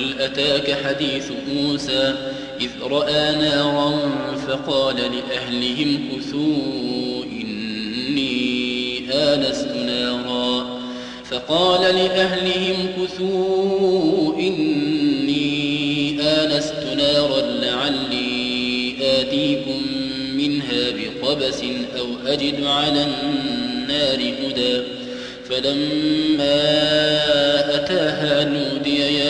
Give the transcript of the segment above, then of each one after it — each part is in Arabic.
وهل أتاك حديث موسى إذ رأى نارا فقال لأهلهم كثوا إني آنست نارا. فقال لأهلهم كثوا إني آنست نارا لعلي آتيكم منها بقبس أو أجد على النار هدى. فلما أتاها نودي يا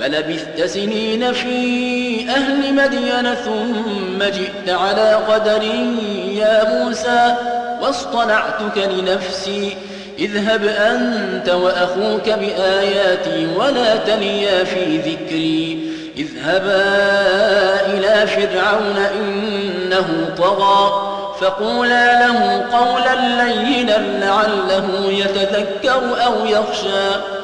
فلبثت سنين في أهل مدين ثم جئت على قدر يا موسى واصطنعتك لنفسي. اذهب أنت وأخوك بآياتي ولا تنيا في ذكري. اذهبا إلى فرعون إنه طغى فقولا له قولا لينا لعله يتذكر أو يخشى.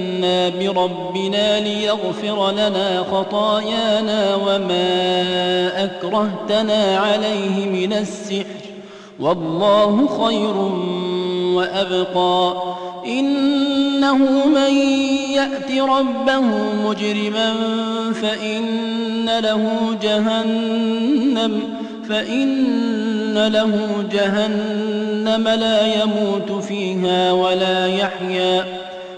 بربنا ليغفر لنا خطايانا وما أكرهتنا عليه من السحر والله خير وأبقى إن إنه من يأت ربه مجرما فإن له جهنم فإن له جهنم لا يموت فيها ولا يحيا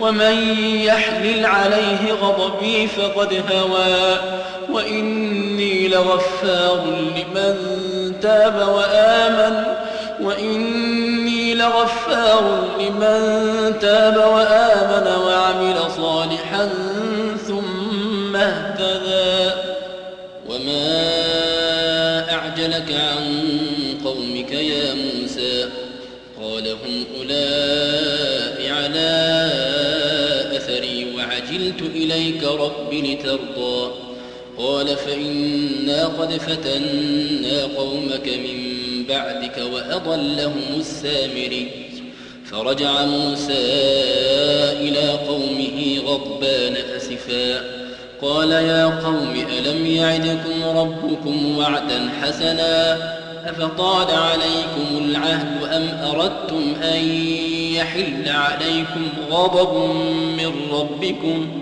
ومن يحلل عليه غضبي فقد هوى. وإني لغفار لمن تاب وآمن. وإني لغفار لمن تاب وآمن وعمل صالحا ثم اهتدى. وما أعجلك عن إليك رب لترضى. قال فإنا قد فتنا قومك من بعدك وأضلهم السامري فرجع موسى إلى قومه غضبان أسفا. قال يا قوم ألم يعدكم ربكم وعدا حسنا؟ أفطال عليكم العهد أم أردتم أن يحل عليكم غضب من ربكم؟